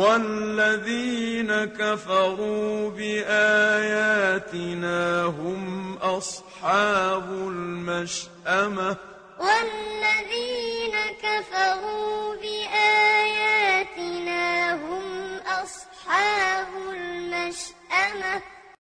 والذين كفروا بآياتنا هم أصحاب المشأمة. والذين كفروا بآياتنا هم أصحاب المشأمة.